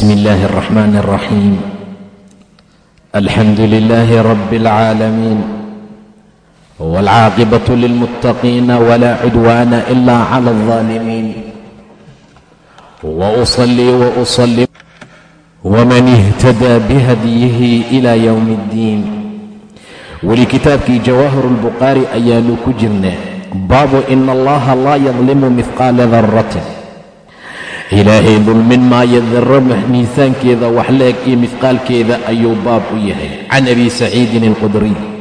بسم الله الرحمن الرحيم الحمد لله رب العالمين والعاقبة للمتقين ولا عدوان إلا على الظالمين وأصلي وأصلم ومن اهتدى بهديه إلى يوم الدين weli kitaabkii jawaahiru lbukhaari ayaanu ku jirnaa baabu ina allaha laa yadlimu mihqaala daratin ilaahay dulmin maayo darro miisaankeeda wax leeg iyo mihqaalkeeda ayuu baab u yahay. Can abi saciidin alqudriy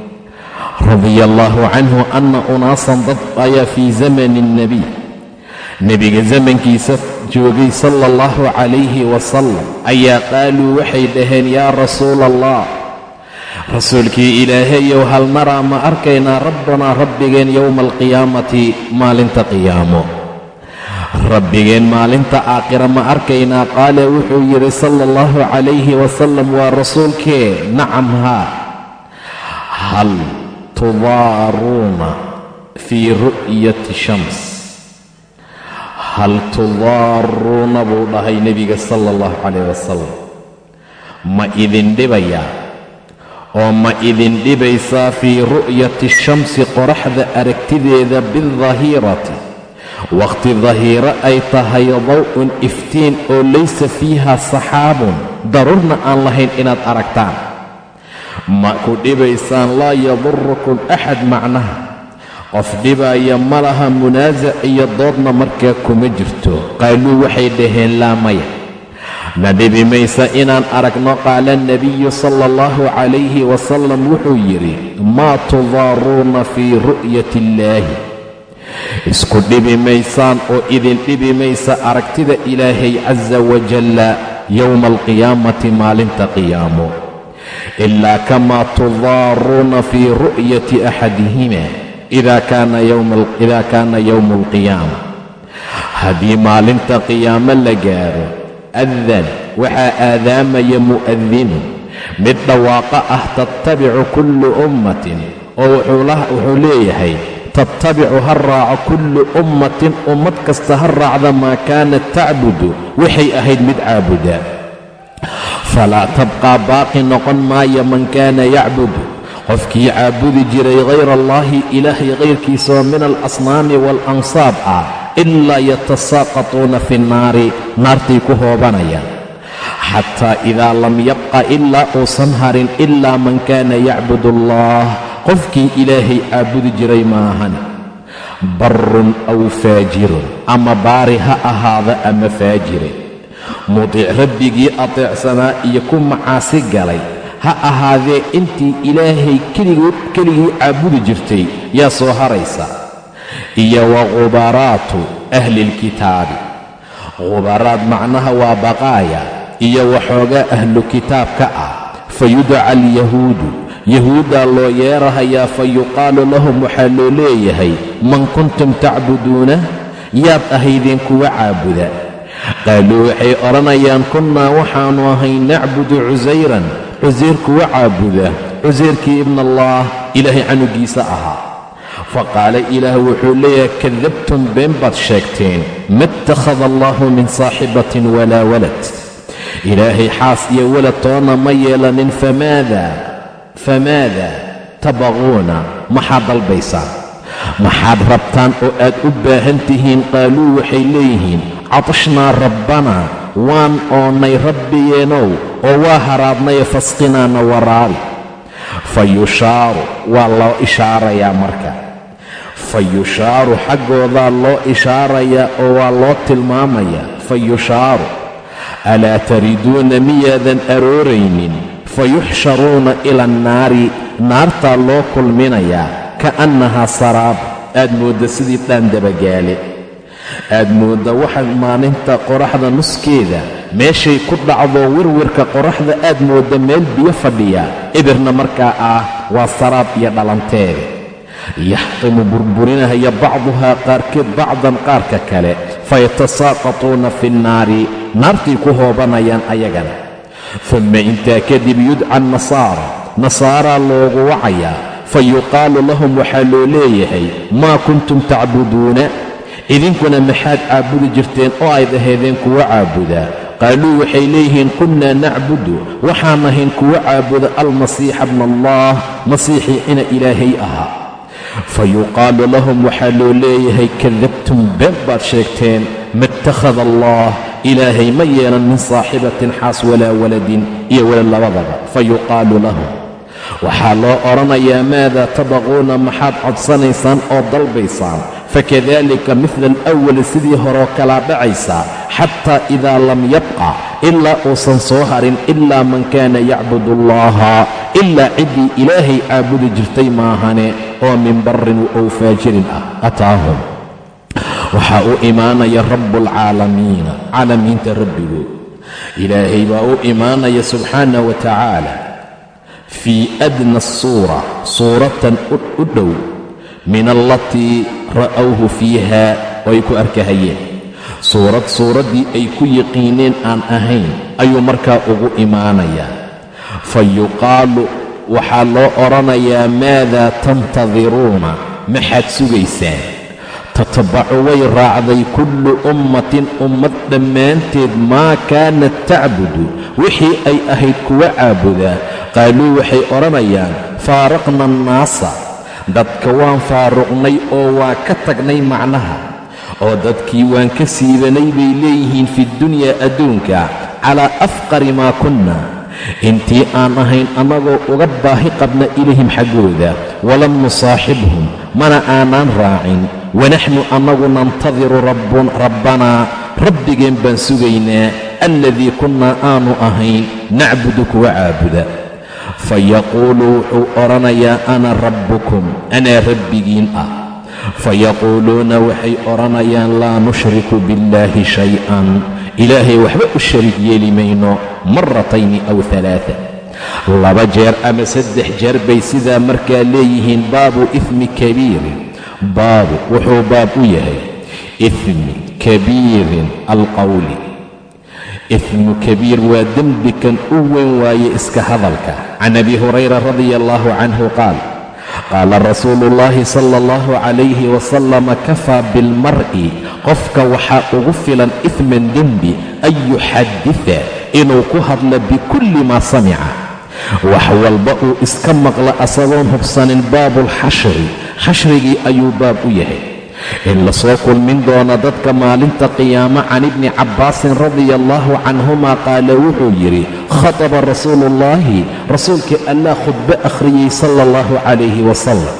radia allaahu canhu anna unaasan dad ayaa fii zamani nnebiy nebiga zamankiisa joogay sala allahu calayhi wasalam ayaa qaaluu waxay dhaheen yaa rasuula allah rasuulkii ilaahayow hal naraa ma arkaynaa rabbanaa rabbigeen yowma alqiyaamati maalinta qiyaamo rabbigeen maalinta aakhira ma arkaynaa? Qaala wuxuu yidhi sala allahu calayhi wasalam waa rasuulkee? Nacam haa hal tudaaruuna fii ru'yati shams. Hal tudaaruuna buu dhahay nebiga sala allahu calayh wasalam ma idin dhibayaa? Oo ma idin dhibaysaa fii ru'yati shamsi qoraxda aragtideeda biاldahirati wakhti dahiiro ay tahay daw'un iftiin oo laysa fiiha saxaabun. Daruurna aan lahayn inaad aragtaan. Ma ku dhibaysaan laa yadurukum axad macnaha. Qof dhibaaya ma laha munaasac iyo doodna markaa kuma jirto. Qaaluu waxay dhaheen laa maya. Na dhibi maysa inaan aragno qaala nebiyu sala allahu calayhi wasalam wuxuu yidhi maa tudaaruuna fii ru'yati illaahi isku dhibi maysaan oo idin dhibi maysa aragtida ilaahay casa wajalla yowma alqiyaamati maalinta qiyaamo. Ilaa kamaa tudaaruuna fii ru'yati axadihima idaa kaana yowmu alqiyaama. Haddii maalinta qiyaamo la gaaro adan waxaa aadaamaya mu'adinun mid dhawaaqa ah tattabicu kullu ummatin oo wuxuu leeyahay tattabicu ha raaco kullu ummatin ummad kasta ha raacda maa kaanat tacbudu waxay ahayd mid caabuda. Falaa tabqaa baaqi noqon maayo man kaana yacbudu qofkii caabudi jiray hayra allaahi ilaahay kayrkiisaoo min alasnaami waalansaab ah ilaa yatasaaqatuuna fi nnaari naartay ku hoobanayaan xataa idaa lam yabqa ilaa uusan harin ilaa man kaana yacbud allah qofkii ilaahay caabudi jiray maahan barrun aw faajirun. Ama baari ha ahaada ama faajire. Mudiic rabbigii ateecsanaa iyo ku macaasi galay. Ha ahaadee intii ilaahay keligii caabudi jirtay yaa soo haraysa. Iyo wa khubaraatu ahlilkitaabi khubaraad macnaha waa baqaaya. Iyo waxoogaa ahlu kitaabka ah. Fa yudca alyahuudu yahuuddaa loo yeerahayaa fa yuqaalu lahum waxaa loo leeyahay man kuntum tacbuduuna yaad ahaydeen kuwa caabuda. Qaaluu waxay odhanayaan kunnaa waxaannu ahay nacbudu cusayran cusayr kuwa caabuda cusayrkii ibna allaah ilaahay canugiisa ahaa. Fa qaala ilaah wuxuu leeyahay kadabtum been baad sheegteen ma ittakhada allaahu min saaxibatin walaa walad. Ilaahay xaas iyo walad toona ma yeelanin famaada famaada tabaquuna maxaad dalbaysaan maxaad rabtaan oo aad u baahan tihiin qaaluu waxay leeyihiin catashnaa rabbanaa waan oonnay rabbigeenow oo waa haraadnaye fasqinaana waraabi fa yushaaru waa loo ishaarayaa marka fa yushaaru xaggoodaa loo ishaarayaa oo waa loo tilmaamayaa fa yushaaru alaa tariduuna miyaadan arooraynin fayuxsharuuna ila annaari naartaa loo kulminayaa ka'annahaa saraab. Aad moodda sidii dhaandabagaale aad moodda waxaad maalinta qoraxda nuskeeda meeshay ku dhacdo wirwirka qoraxda aad moodda meel biyo fadhiya. Ibirna markaa ah waa saraab iyo dhalanteeda yaxtimu burburinahaya bacduhaa qaarkeed bacdan qaarka kale. Fayatasaaqatuuna fi nnaari naartay ku hoobanayaan ayagana uma intaa kadib yudca annasaara nasaaraa loogu wacayaa. Fa yuqaalu lahum waxaa loo leeyahay maa kuntum tacbuduuna idinkuna maxaad caabudi jirteen oo ayd ahaydeen kuwa caabudaa qaaluu waxay leeyihiin kunnaa nacbudu. Waxaan ahayn kuwa caabuda almasiixa bna allah masiixii ina ilaahay ahaa. Fa yuqaalu lahum waxaa loo leeyahay kadabtum been baad sheegteen ma ittakhada allah ilaahay ma yeelan min saaxibatin xaas walaa waladin iyo walad labadaba fa yuqaalu lahum waxaa loo odhanayaa maadaa tabaquuna maxaad codsanaysaan oo dalbaysaan fakadalika midla alawali sidii horeo kalaa dhacaysaa xataa idaa lam yabqa ilaa uusan soo harin ilaa man kaana yacbudu allaha ilaa ciddii ilaahay caabudi jirtay maahane oo min barrin ow faajirin ah ataahum waxaa u imaanaya rabbualcaalamiina caalamiinta rabbigood ilaahay baa u imaanaya subxaana wa tacaala. Fii adna asuura suuratan u dhow. Min allatii ra'awhu fiiha oo ay ku arkahayeen. Suurad suuraddii ay ku yiqiineen aan ahayn ayuu markaa ugu imaanayaa fa yuqaalu waxaa loo odhanayaa maadaa tantadiruuna maxaad sugaysaan tatbacu way raacday kullu ummatin ummad dhammaanteed maa kaanat tacbudu wixii ay ahayd kuwa caabudaa qaaluu waxay odhanayaan faaraqna annaasa dadka waan faaruqnay oo waa ka tagnay macnaha oo dadkii waan ka siibanay bay leeyihiin fidunyaa adduunka calaa afqari maa kunna intii aan ahayn annagoo uga baahi qabna ilayhim xaggooda walam nusaaxibhum mana aanaan raacin wanaxnu annagu nantadiru rabbanaa rabbigeen baan sugaynaa alladii kunnaa aanu ahayn nacbudu kuwa caabuda fayaquulu wuxuu odhanayaa ana rabbukum anaa rabbigiin ah fayaquuluuna waxay odhanayaan laa nushriku biاllaahi shay-an ilaahay waxba u sharig yeeli mayno maratayni aw alaaa laba jeer ama saddex jeer bay sidaa markaa leeyihiin baabu ifmi kabiirin baabu wuxuu baab u yahay ifmi kabiirin alqowli ifmu kabiir waa dembi kan u weyn waaye iska hadalka. Can abi hurayra radia allahu canhu qaal qaala rasuulu ullaahi sala allahu calayhi wasalama kafaa bilmar'i qofka waxaa ugu filan ifman dembi an yuxadida inuu ku hadlo bikulli maa samica. Wax walba uu iska maqla asagoon hubsanin baabuulxashri xashrigii ayuu baab u yahay. In la soo kulmin doono dadka maalinta qiyaamo can ibni cabbaasin radia allahu canhuma qaala wuxuu yidhi khataba rasuuluullaahi rasuulkii allah khudbe akhriyey sala allahu calayhi wasalam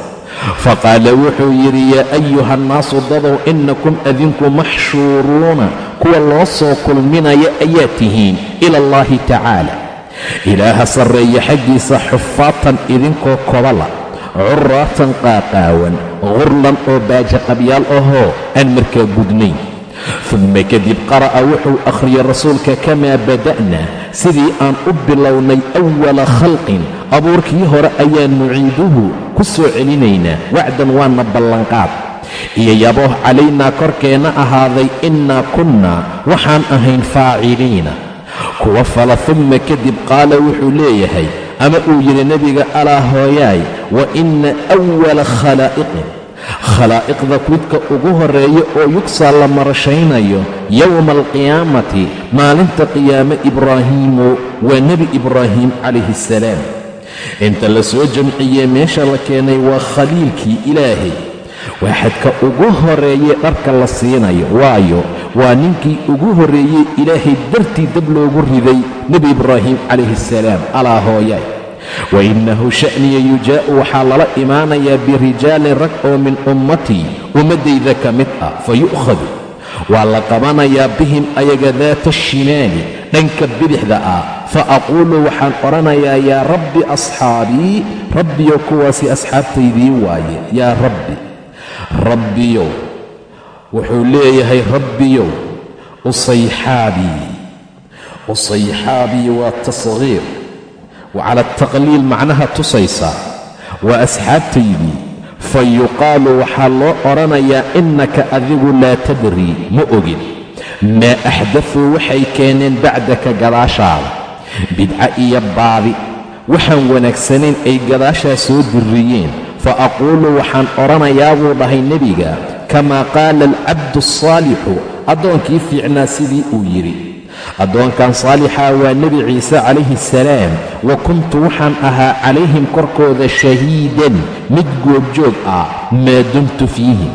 faqaala wuxuu yidhi yaa ayuha annaasu dadow innakum adinku maxshuuruuna kuwa loo soo kulminaya ayaa tihiin ila allaahi tacaala. Ilaaha sarreeya xaggiisa xufaatan idinkoo kobala curaatan qaaqaawan qurlan oo baajaqabyaal ahoo aan markaa gudnayn dumma kadib qara'a wuxuu akhriyey rasuulka kamaa bada'na sidii aan u bilownay awala khalqin abuurkii hore ayaan nuciiduhu ku soo celinaynaa wacdan waana ballanqaad iyo yabooh calaynaa korkeenna ahaaday innaa kunnaa waxaan ahayn faaciliina kuwa fala dumma kadib qaala wuxuu leeyahay ama uu yidhi nebiga alaa hooyaay wa inna awala khalaa'iqin. Khalaa'iqda midka ugu horreeya oo yugsaa la marashaynayo yowma alqiyaamati maalinta qiyaame ibraahiimu waa nebi ibraahiim calayhi assalaam inta la soo jamciyey meesha la keenay waa khaliilkii ilaahay waa xadka ugu horreeye dharka la siinayo. Waayo waa ninkii ugu horreeyey ilaahay dartii dab loogu riday nebi ibraahim calayhi assalaam alaa hooyaay. Wa innahu sha'niya yujaa'u waxaa lala imaanayaa birijaalin rag oo min ummatii ummaddayda ka mid ah fa yu'khadu waa la qabanayaa bihim ayaga daata shimaali dhanka bidixda ah. Fa aquulu waxaan odhanayaa yaa rabbi asxaabii rabbiyow kuwaasi asxaabtaydii waaye yaa rabbi rabbiyow. Wuxuu leeyahay rabbiyow usayxaabii usayxaabii waa tasghiir. Wa cala ataqliil macnaha tusaysaa waa asxaabtaydii fa yuqaalu waxaa loo odhanayaa innaka adigu laa tadrii ma ogin. Maa axdafuu waxay keeneen bacdaka gadaashaada. Bidca iyo baadi waxaan wanaagsanayn ay gadaashaa soo dirriyeen fa aquulu waxaan odhanayaa buu dhahay nebiga kamaa qaala alcabdu alsaalixu addoonkii fiicnaa sidii uu yidhi addoonkan saalixaa waa nebi ciise calayhi asalaam wa kuntu waxaan ahaa calayhim korkooda shahiidan mid goobjoog ah maa dumtu fiihim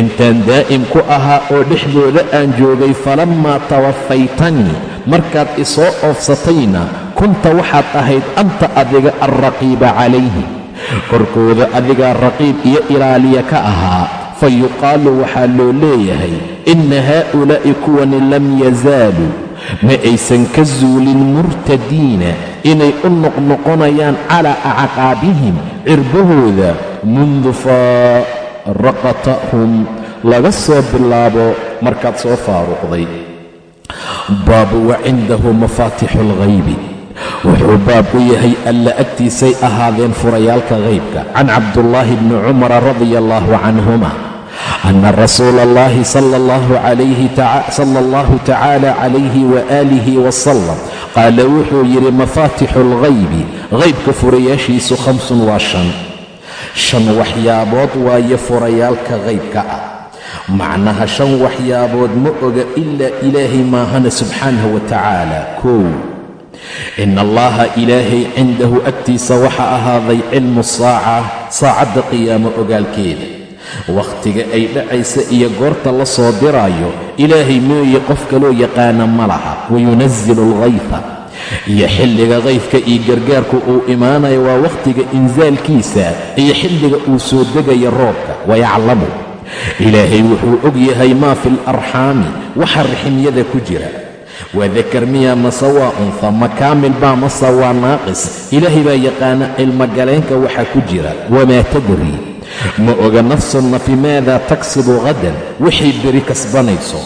intaan daa'im ku ahaa oo dhexdooda aan joogay falammaa tawafaytanii markaad isoo oofsatayna kunta waxaad ahayd anta adiga alraqiiba calayhim korkooda adigaa raqiib iyo ilaaliya ka ahaa fa yuqaalu waxaa loo leeyahay inna haa'ulaa'i kuwani lam yazaaluu ma aysan ka zuulin murtadiina inay u noqnoqonayaan calaa acqaabihim cirbahooda mundu faaraqatahum. Laga soo bilaabo markaad soo faaruqday. Baabu wa cindahu mafaatixu alghaybi wuxuu baab u yahay alla agtiisay ahaadeen furayaalka haybka can cabdullaahi bni cumara radia allaahu canhuma ana rasuula allahi sala allahu tacaala calayhi waaalihi wasalam qaala wuxuu yidhi mafaatixu alghaybi haybka furayaashiisu khamsun waa shan. Shan waxyaabood waayo furayaalka haybka ah. Macnaha shan waxyaabood ma oga ilaa ilaahay maahana subxaanahu wa tacaala. Kow in allaha ilaahay cindahu agtiisa waxaa ahaaday cilmu saaca saacadda qiyaamo ogaalkeeda wakhtiga ay dhacaysa iyo goorta la soo diraayo ilaahay mooye qof kaloo yaqaana ma laha wayunasilu alghayfa iyo xilliga kayfka iyo gargaarku uu imaanayo waa wakhtiga insaalkiisa iyo xilliga uu soo degayo roobka wayaclamu ilaahay wuxuu og yahay maa fi alarxaami waxa riximyada ku jira waa dakar miya mase waa unha ma kaamil baa mase waa naaqis ilaahay baa yaqaana cilmogaleenka waxa ku jira wamaa tadri ma oga nafsun nafi maadaa taksibu hadan waxay beri kasbanayso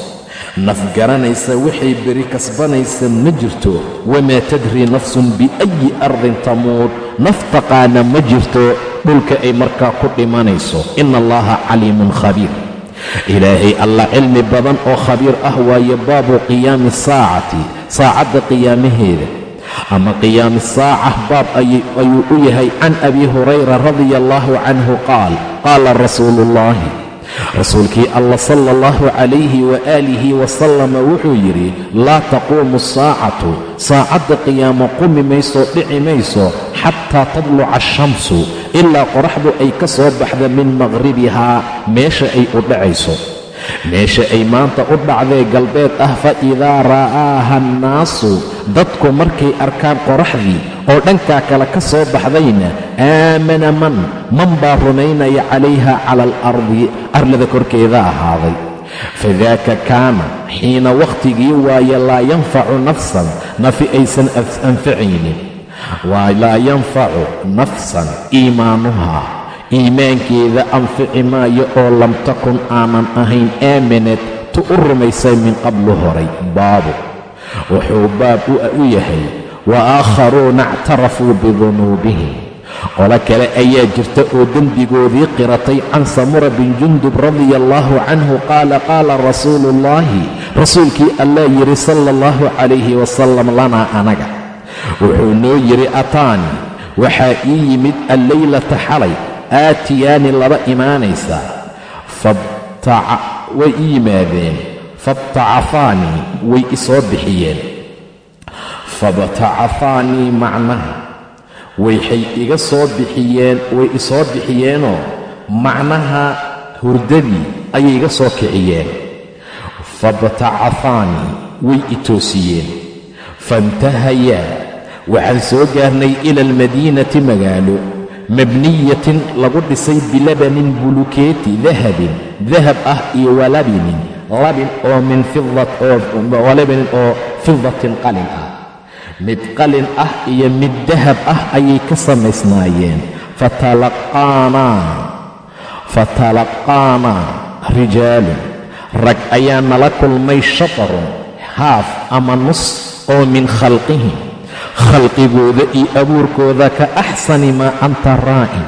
naf garanaysa waxay beri kasbanaysa ma jirto wamaa tadri nafsun biayi ardin tamuud naf taqaana ma jirto dhulka ay markaa ku dhimanayso ina allaha caliimun khabiir ilaahay allah cilmi badan oo khabiir ah waayo baabu qiyaami saacati saacadda qiyaamaheeda. Ama qiyaami saaca baab ayuu u yahay can abi hurayra radia allaahu canhu qaal qaala rasuulu ullaahi rasuulkii allah sala allahu calayhi waaalihi wasalama wuxuu yidhi laa taquumu asaacatu saacadda qiyaamo qumi mayso dhici mayso xataa tadluca ashamsu ilaa qoraxdu ay ka soo baxda min maqhribihaa meesha ay u dhacayso. Meesha ay maanta u dhacdee galbeed ah fa idaa ra'aaha annaasu dadku markay arkaan qoraxdii oo dhankaa kale ka soo baxdayna aamana man man baa rumaynaya calayha cala alardi arlada korkeeda ahaaday. Fadaaka kaana xiina wakhtigii waaye laa yanfacu nafsan nafi aysan anfacaynin waa laa yanfacu nafsan iimaanuhaa iimaankeeda anfici maayo oo lam takun aanan ahayn aaminad tu u rumaysay min qablu horay baabu. Wuxuu baab u yahay wa aakharuuna ictarafuu bidunuubihim. Qolo kale ayaa jirta oo dembigoodii qiratay can samura bin jundub radia allaahu canhu qaala qaala rasuulu ullaahi rasuulkii allaa yidhi sala allahu calayhi wasalam lanaa anaga wuxuu noo yidhi ataani waxaa ii yimid alleylata xalay aatiyaani laba imaanaysa way ii yimaadeen fabtacafaanii way isoo bixiyeen. Fabtacafaanii macnaha waxay iga soo bixiyeen way isoo bixiyeenoo macnaha hurdadii ayay iga soo kiciyeen. Fabtacafaanii way i toosiyeen. Faintahayaa waxaan soo gaarnay ila almadiinati magaalo mabniyatin lagu dhisay bilabanin bulukeeti dahabin dahab ah iyo walabinin labin oo min fiwalabanin oo fidatin qalin ah. Mid qalin ah iyo mid dahab ah ayay ka samaysnaayeen. Fatalaqaanaa rijaalun rag ayaa nala kulmay shatarun haaf ama nus oo min khalqihim khalqigooda iyo abuurkooda ka axsani maa anta raa'in.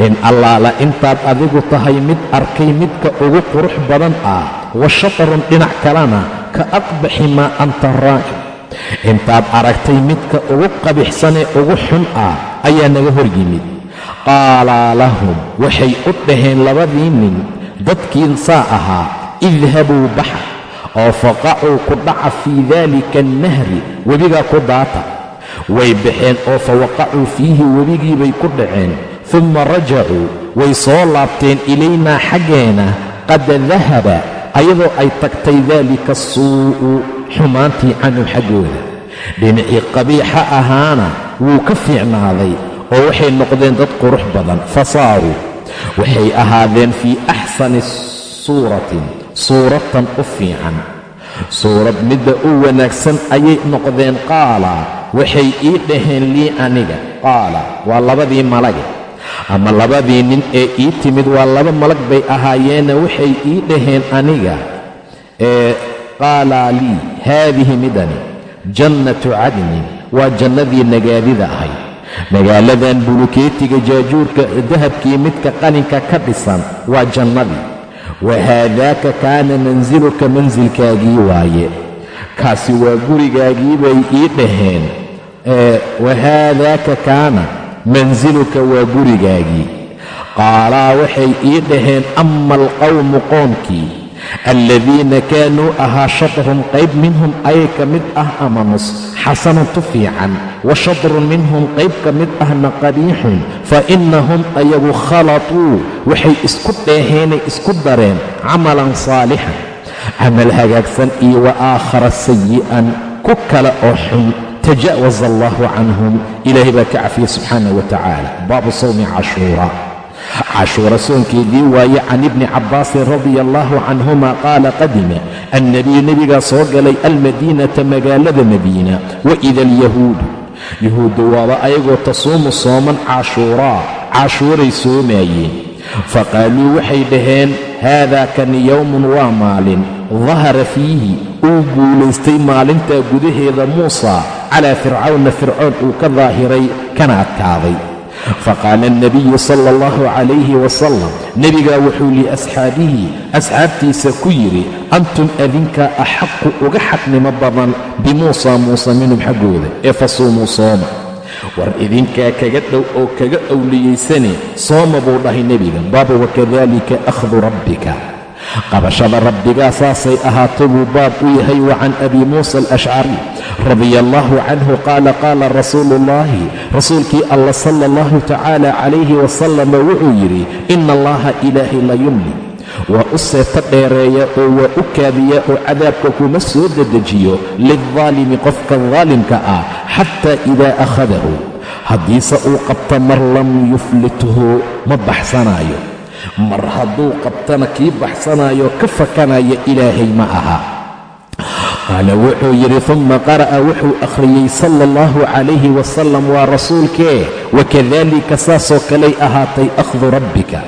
In allaala intaad adigu tahay mid arkay midka ugu qurux badan ah wa shatarun dhinac kalena ka aqbaxi maa anta raa'in. Intaad aragtay midka ugu qabixsanee ugu xun ah ayaa naga hor yimid. Qaalaa lahum waxay u dhaheen labadii nin dadkii saa ahaa idhabuu baxa oo faqacuu ku dhaca fii daalika annahri webigaa ku daata way baxeen oo fawaqacuu fiihi webigiibay ku dhaceen. Dumma rajacuu way soo laabteen ilaynaa xaggeena qad dahaba ayadoo ay tagtay daalika suu'u xumaantii canhu xaggooda. Dhinacii qabiixa ahaana wuu ka fiicnaaday oo waxay noqdeen dad qurux badan fa saaruu waxay ahaadeen fii axsani suuratin suuratan u fiican. Suurad midda u wanaagsan ayay noqdeen qaala waxay ii dhaheen lii aniga. Qaala waa labadii malage ama labadii nin ee ii timid waa laba malag bay ahaayeena waxay ii dhaheen aniga. Ee qaalaa lii haadihi midani jannatu cadnin waa jannadii nagaadida ahayd magaaladan bulukeetiga jaajuurka dahabkii midka qaninka ka dhisan waa jannadii. Wa haadaaka kaana mansiluka mansilkaagii waaye. Kaasi waa gurigaagii bay ii dhaheen wa haadaaka kaana mansiluka waa gurigaagii. Qaalaa waxay ii dhaheen ama alqawmu qoomkii aladiina kaanuu ahaa shatrun qayb minhum ayay ka mid ah ama nus xasanatu fiican wa shatrun minhum qayb ka mid ahna qabiixun fa innahum ayagu khalatuu waxay isku dheeheenay isku dareen camalan saalixan camal hagaagsan iyo wa aakhara sayi'an ku kale oo xun taja'waza allahu canhum ilaahay baa ka cafiyey subxaanah wa tacaala baabu sawmi cashuura cashuura soonkeedii waaye can ibni cabbaasin radia allahu canhuma qaala qadima annabiyu nebigaa soo galay almadiinata magaalada madiina wa ida alyahuudu yahuuddu waaba ayagoo tasuumu sooman cashuuraa cashuuray soomaayeen faqaaluu waxay dhaheen haadaa kani yowmun waa maalin dahara fiihi uu guulaystay maalintaa gudaheeda muusa calaa fircawna fircoon uu ka daahiray kana adkaaday faqaala alnabiyu sala allahu calayhi wasalam nebigaa wuxuu liasxaabihi asxaabtiisa ku yidhi antum adinkaa axaqu uga xaqnimo badan bimuusa muuse minhum xaggooda ee fasuumuu sooma war idinkaa kaga dhow oo kaga owliyaysane sooma buu dhahay nebiga baabu wakadalika akhdu rabbika qabashada rabbigaa saasay ahaatay buu baab u yahay wa can abi muusa alashcari radia allahu canhu qaala qaala rasuulu ullaahi rasuulkii alla sala allahu tacaala calayhi wasalama wuxuu yidhi ina allaha ilaahay la yumli waa u seeto dheereeya oo waa u kaadiya oo cadaabka kuma soo dedejiyo lildaalimi qofka daalimka ah xataa idaa akhadahu. Haddiise uu qabto mar lam yuflithu ma baxsanaayo. Mar hadduu qabtana kii baxsanaayo ka fakanaya ilaahay ma aha qaala wuxuu yidhi uma qara'a wuxuu akhriyey sala allahu calayhi wasalam waa rasuulkee wakadalika saasoo kalay ahaatay akhdu rabbika.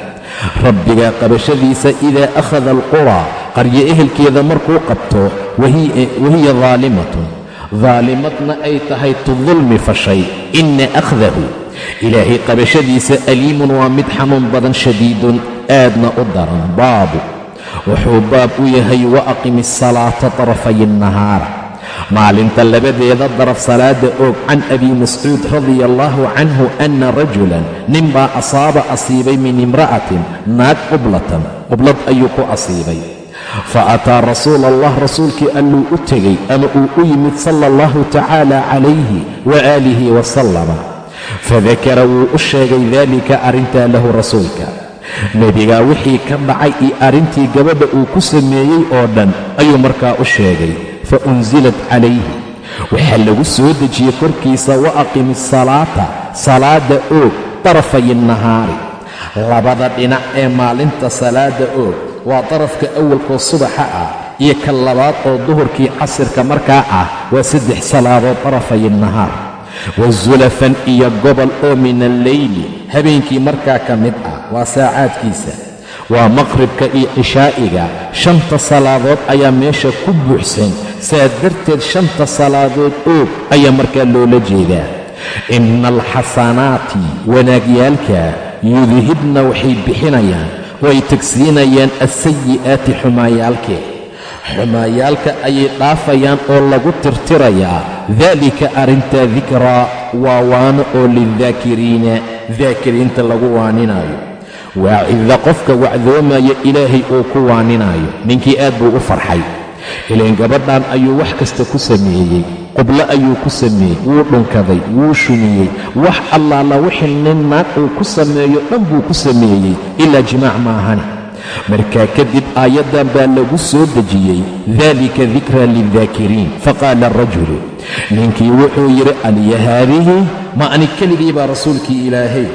Rabbiga qabashadiisa idaa akhada alquraa qaryo ehelkeeda markuu qabto wahiya daalimatun daalimadna ay tahay tudulmi fashay ina akhdahu. Ilaahay qabashadiisa aliimun waa mid xanuun badan shadiidun aadna u daran baabu wuxuu baab u yahay wa aqimi asalaata tarafay annahaara maalinta labadeeda daraf salaada oog can abi mascuud radia allahu canhu ana rajulan ninbaa asaaba asiibay min imra'atin naag qublatan qublad ayuu ku asiibay. Fa ataa rasuula allah rasuulkii alluu u tegey ama uu u yimid sala allahu tacaala calayhi waaalihi wasalama fadakara wuu u sheegay daalika arrintaa lahu rasuulka nebigaa wixii ka dhacay iyo arrintii gabadha uu ku sameeyey oo dhan ayuu markaa u sheegay fa unsilat calayhi. Waxaa lagu soo dejiyey korkiisa wa aqimi asalaata salaadda oog darafay nahaari labada dhinac ee maalinta salaadda oog waa darafka awalkoo subaxa ah iyo ka labaad oo duhurkii casirka markaa ah waa saddex salaadood darafay nahaar wa sulafan iyo gobol oo min alleyli habeenkii markaa ka mid ah waa saacaadkiisa. Waa maqribka iyo cishaa'iga shanta salaadood ayaa meesha ku buuxsan. Saa darteed shanta salaadood oog ayaa markaa loola jeedaa. Inna alxasanaati wanaagyaalka yudhibna waxay bixinayaan way tagsiinayaan alsayi'aati xumaayaalkee xumaayaalka ayay dhaafayaan oo lagu tirtirayaa daalika arrintaa dikraa waa waano oo lildaakiriina daakiriinta lagu waaninaayo waacida qofka wacdoomaya ilaahay uu ku waaninaayo ninkii aad buu u farxay. Ileen gabadhan ayuu wax kasta ku sameeyey qublo ayuu ku sameeyey wuu dhunkaday wuu shumiyey wax allaala wixii nin naag uu ku sameeyo dhan buu ku sameeyey ilaa jimaac ma ahani markaa kadib aayaddan baa lagu soo dejiyey dalika dikraa lildaakiriin faqaala arajulu ninkii wuxuu yidhi aliya haadihi? Ma ani keligii baa rasuulkii ilaahay?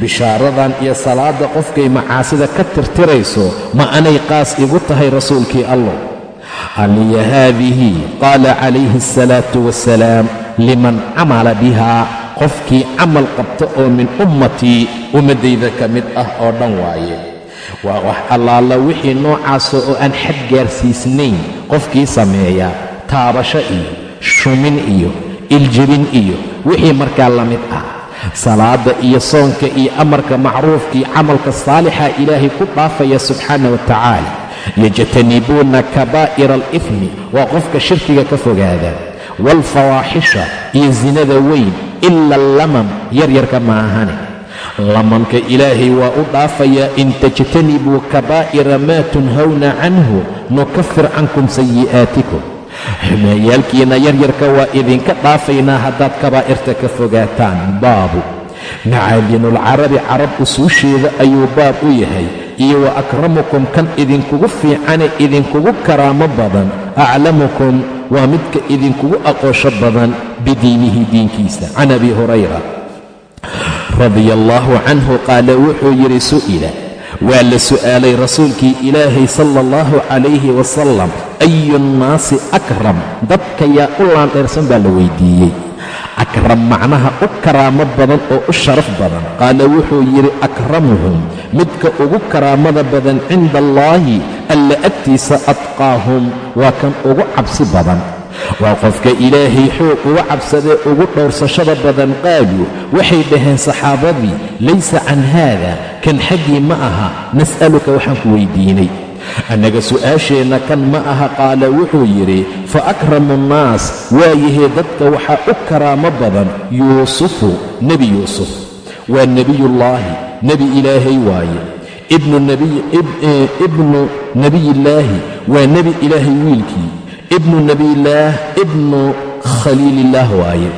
Bishaaradan iyo salaadda qofkay macaasida ka tirtirayso ma anay qaas igu tahay rasuulkii allah aliya haadihi? Qaala calayhi asalaatu wassalaam liman camala bihaa qofkii camal qabta oo min ummatii ummaddayda ka mid ah oo dhan waaye waa wax allaala wixii noocaasa oo aan xad gaarsiisnayn qofkii sameeya taabasho iyo shumin iyo iljebin iyo wixii markaa la mid ah. Salaadda iyo soonka iyo amarka macruufkii camalka saalixa ilaahay ku dhaafaya subxaana wa tacaala. Yajtanibuuna kabaa'ira alifmi waa qofka shirkiga ka fogaada. Waalfawaaxisha iyo sinada weyn ila allamam yaryarka ma ahane lamanka ilaahay waa u dhaafayaa in tajtanibuu kabaa'ira maa tunhawna canhu nukafir cankum sayi'aatikum xumeeyaalkiina yaryarka waa idinka dhaafaynaa haddaad kabaa'irta ka fogaataan baabu. Macaadinulcarabi carab usuusheeda ayuu baab u yahay iyo wa akramukum kan idinkugu fiicane idinkugu karaamo badan. Aclamukum waa midka idinkugu aqoosho badan bidiinihi diinkiisa. Can abi hurayra radia allaahu canhu qaala wuxuu yidhi su'ila waa la su'aalay rasuulkii ilaahay sala allahu calayhi wasalam ayu nnaasi akram dadka yaa u laandheersan baa la weydiiyey. Akram macnaha u karaamo badan oo u sharaf badan. Qaala wuxuu yidhi akramuhum midka ugu karaamada badan cinda allaahi alla agtiisa adqaahum waa kan ugu cabsi badan waa qofka ilaahay xoog uga cabsadee ugu dhowrsashada badan qaaluu waxay dhaheen saxaabadii laysa can haada. Kan xaggii ma aha. Nas'aluka waxaan ku weydiinay. Annaga su'aasheenna kan ma aha qaala wuxuu yidhi fa akramu nnaas. Waayahee dadka waxaa u karaamo badan yuusufu nebi yuusuf. Waa nebiyullaahi nebi ilaahay waaye. Ibnu nebiyillaahi waa nebi ilaahay wiilkii ibnu nebiyillaah ibnu khaliilillaah waaye.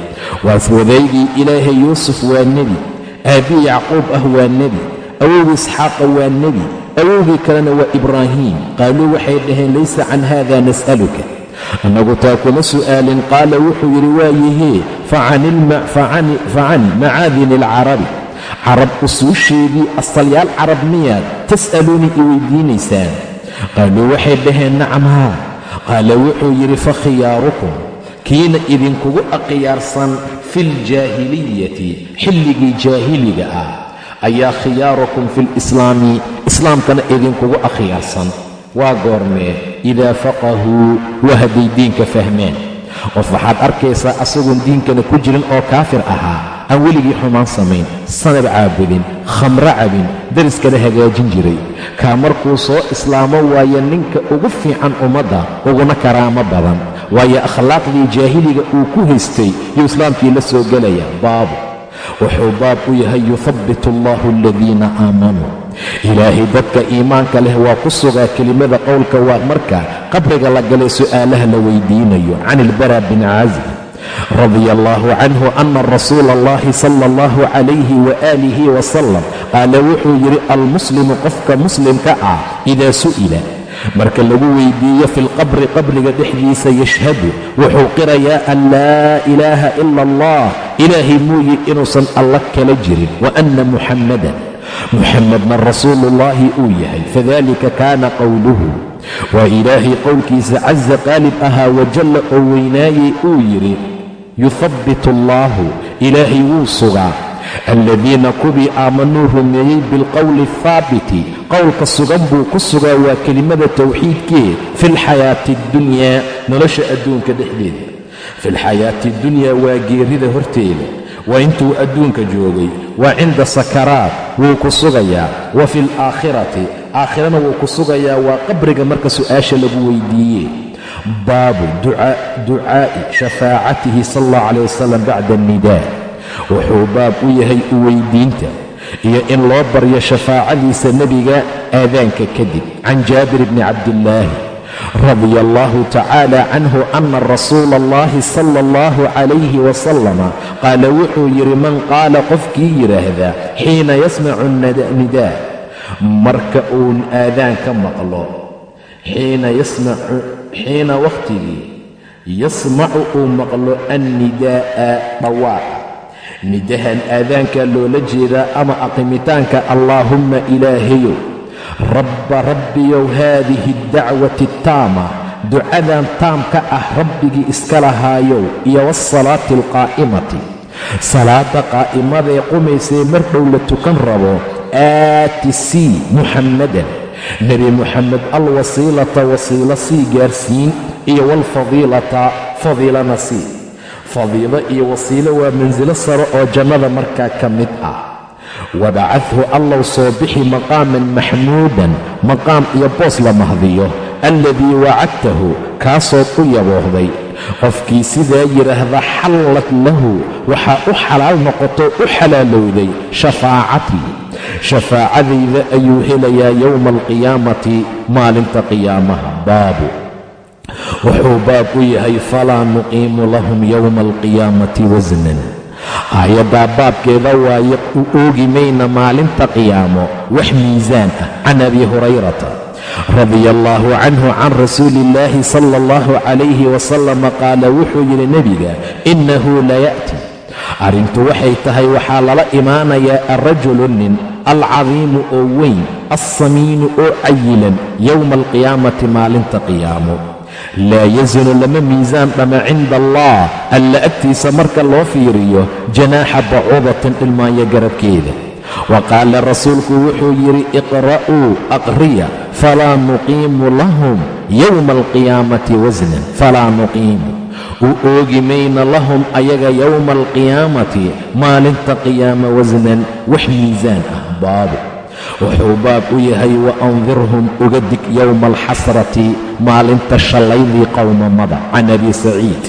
Waa wadaygii ilaahay yuusuf waa nebi aabii yacquub ah waa nebi awowgii isxaaqa waa nebi awowgii kalena waa ibraahiim qaaluu waxay dhaheen laysa can haada nas'aluka. Annagu taa kuma su'aalin qaala wuxuu yidhi waayahee facani macaadini alcarabi. Carab usuusheedii asalyaal carab miyaad tas'aluunii i weydiinaysaan. Qaaluu waxay dhaheen nacam haa qaala wuxuu yidhi fakhiyaarukum kiina idinkugu akhyaarsan fi ljaahiliyati xilligii jaahiliga ah ayaa khiyaarukum fi lislaami islaamkana idinkugu akhyaarsan waa goormee idaa faqahuu waa hadday diinka fahmeen. Qof waxaad arkaysaa asagoon diinkana ku jirin oo kaafir ahaa aan weligii xumaan samayn sanab caabudin khamro cabin dariskana hagaajin jiray. Kaa markuu soo islaamo waayo ninka ugu fiican ummadda uguna karaamo badan. Waayo akhlaaqdii jaahiliga uu ku haystay yuu islaamkii la soo gelaya baabu. Wuxuu baab u yahay yuhabbitu allahu aladiina aamanuu ilaahay dadka iimaanka leh waa ku sugaa kelimada qowlka waa marka qabriga la galay su'aalaha la weydiinayo. Can ilbara bin caazib radia allahu canhu ana rasuula allahi sala allahu calayhi waaalihi wasalam qaala wuxuu yidhi almuslimu qofka muslimka ah idaa su'ila marka lagu weydiiyo fi lqabri qabriga dhexdiisa yashhadu wuxuu qirayaa an laa ilaaha ila allah ilaahay muuyi inuusan alla kala jirin wa anna muxammadan muxamedna rasuuluullaahi uu yahay. Fadalika kaana qowluhu waa ilaahay qowlkiisa casa qaalib ahaa wajalla oo weynaayey uu yidhi yuhabbitu allaahu ilaahay wuu sugaa. Aladiina kuwii aamanuu rumeeyey bilqowli alhaabiti qowlka sugan buu ku sugaa waa kelimada tawxiidkee fi lxayaati addunyaa nolosha adduunka dhexdeeda. Fi lxayaati addunyaa waa geerida horteeda waa intuu adduunka joogay waa cinda sakaraat wuu ku sugayaa. Wa fi alaakhirati aakhirana wuu ku sugayaa waa qabriga marka su'aasha lagu weydiiye baabu ducaa'i shafaacatihi sala allah calayh wasalam bacda annidaa wuxuu baab u yahay u weydiinta iyo in loo baryo shafaacadiisa nebiga aadaanka kadib can jaabir bni cabdillaahi radia allahu tacaala canhu ana rasuula allahi sala allahu calayhi wasalama qaala wuxuu yidhi man qaala qofkii yidhaahda xiina yasmacu nidaa marka uu aadaan ka maqlo xiina yasmacu xiina wakhtigii yasmacu uu maqlo annidaa'a dhawaaqa nidahan aadaankaa loola jeedaa ama aqimitaanka allaahumma ilaahayow rabba rabbiyow haadihi addacwati attaama ducadan taamka ah rabbigii iska lahaayow iyo waasalaati alqaa'imati. Salaadda qaa'imadaee qumaysee mar dhow la tukan rabo aati sii muxammadan nebi muxamed alwasiilata wasiilo sii gaarsiin iyo waalfadiilata fadiilana sii fadiilo iyo wasiilo waa mansilo sare oo jannada markaa ka mid ah. Wabacadhu allow soo bixi maqaaman maxmuudan maqaam iyo boos la mahdiyo. Alladii wacadtahu kaasood u yaboohday. Qofkii sidaa yidhaahda xallat lahu waxaa u xalaal noqotoo u xalaalowday shafaacatii shafaacadayda ayuu helayaa yowma alqiyaamati maalinta qiyaamaha. Baabu. Wuxuu baab u yahay falaa nuqiimu lahum yowma alqiyaamati wasnan aayaddaa baabkeeda waaye u oogi mayna maalinta qiyaamo. Wax miisaan ah. Can abi hurayrata radia allaahu canhu can rasuuli illaahi sala allahu calayhi wasalama qaala wuxuu yidhi nebiga innahu laya'ti arrintu waxay tahay waxaa lala imaanayaa alrajulu nin alcadiimu oo weyn alsamiinu oo cayilan yowma alqiyaamati maalinta qiyaamo laa yasinu lama miisaan dhama cinda allah alla agtiisa marka loo fiiriyo janaaxa bacuudatin dhilmaanyo garabkeeda wa qaala rasuulku wuxuu yidhi iqra'uu aqriya falaa nuqiimu lahum yowma alqiyaamati wasnan falaa nuqiimu u oogi mayna lahum ayaga yowma alqiyaamati maalinta qiyaama wasnan wax miisaan ah baabu wuxuu baab u yahay wa andirhum uga dig yowma alxasrati maalinta shallaydii qowmamada can abi saciid.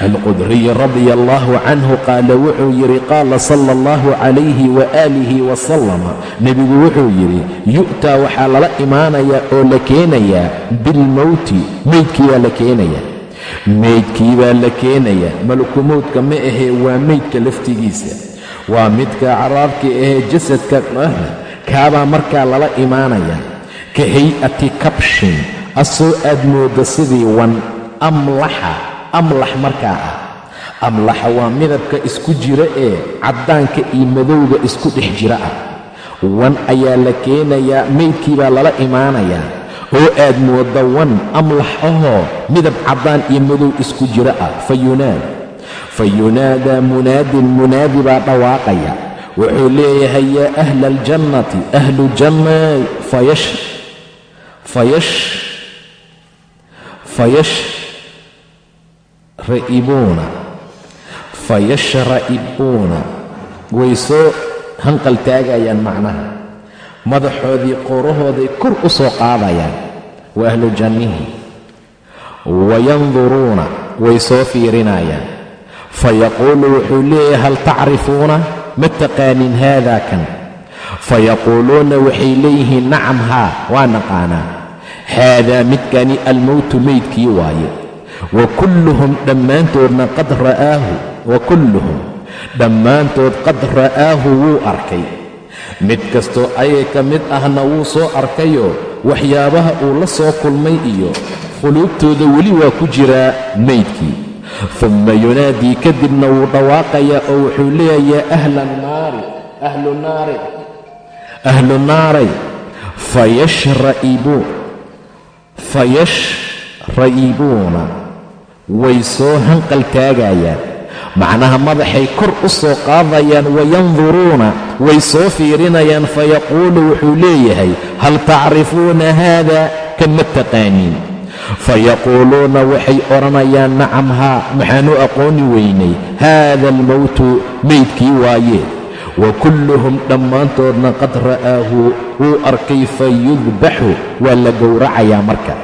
Alqudriyi radia allahu canhu qaala wuxuu yidhi qaala sala allahu calayhi waaalihi wasalama nebigu wuxuu yidhi yu'taa waxaa lala imaanayaa oo la keenayaa bilmowti meydkii baa la keenayaa. Meydkii baa la keenayaa. Malakumowdka ma ahee waa meydka laftigiisa waa midka caraabka ahee jasadka kaabaa markaa lala imaanayaa ka hay'ati kabshin asoo aad moodda sidii wan amlaxa amlax markaa ah. Amlaxa waa midabka isku jira ee caddaanka iyo madowga isku dhex jira ah. Wan ayaa la keenayaa meydkii baa lala imaanayaa. Oo aad moodda wan amlax ahoo midab caddaan iyo madow isku jira ah. Fa yunaad fa yunaadaa munaadin munaadi baa dhawaaqaya wuxuu leeyahay yaa ahla aljannati ahlu jannay fayash fayash fayash ra'ibuuna fayashra'ibuuna way soo hanqal taagayaan macnaha madaxoodii qorahooday kor u soo qaadayaan waa ahlu jannihi wayanduruuna way soo fiirinayaan fayaquulu wuxuu leeyahay hal tacrifuuna ma taqaanin haadaa kan fayaquuluuna waxay leeyihiin nacam haa waa naqaanaa haadaa midkani almowtu meydkii waaye wa kulluhum dhammaantoodna qad ra'aahu wa kulluhum dhammaantood qad ra'aahu wuu arkay mid kastoo ayaga ka mid ahna wuu soo arkayoo waxyaabaha uu la soo kulmay iyo quluubtooda weli waa ku jiraa meydkii dumma yunaadii kadibna wuu dhawaaqayaa oo wuxuu leeyahay yaa ahla annaari ahlu naari ahlu fayashra'ibuun fayashra'ibuuna way soo hanqal taagayaan macnaha madaxay kor u soo qaadayaan wayanduruuna way soo fiirinayaan fayaquulu wuxuu leeyahay hal tacrifuuna haada kan ma taqaaniin fayaquuluuna waxay odhanayaan nacam haa maxaan u aqooni weynay haada almowtu meydkii waaye wa kulluhum dhammaantoodna qad ra'aahu wuu arkay fayudbaxu waa la gowracayaa marka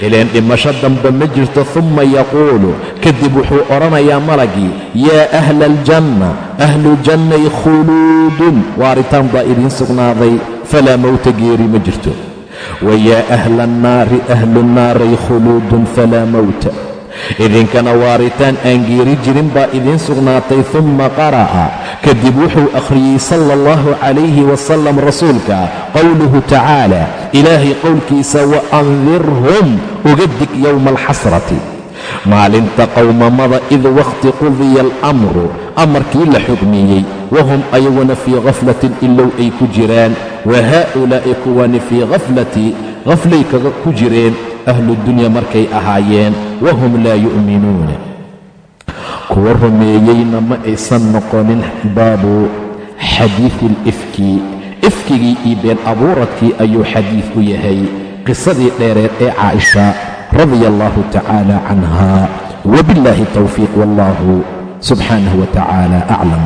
ilaan dhimasho dambe ma jirto humma yaquulu kadib wuxuu odhanayaa malagii yaa ahla aljanna ahlu jannay khuluudun waaritaan baa idiin sugnaaday falaa mowta geeri ma jirto wayaa ahla annaari ahlu nnaaray khuluudun falaa mowta idinkana waaritaan aan geeri jirin baa idiin sugnaatay humma qara'a kadib wuxuu akhriyey sala allahu calayhi wasalam rasuulka qowluhu tacaala ilaahay qowlkiisa wa andirhum uga dig yowma alxasrati maalinta qowmamada id wakhti qudiya alamru amarkii la xugmiyey wahum ayaguna fii khaflatin ilow ay ku jiraan wa haa'ulaa'i kuwani fii khaflati khaflay kaga ku jireen ahludunya markay ahaayeen wahum laa yu'minuuna kuwa rumeeyeyna ma aysan noqonin baabu xadiidi alifki ifkigii iyo been abuuradkii ayuu xadiid u yahay qisadii dheereed ee caaisha radia allahu tacaala canha wbillaahi towfiiq wallahu subxaanah wa tacaala aclam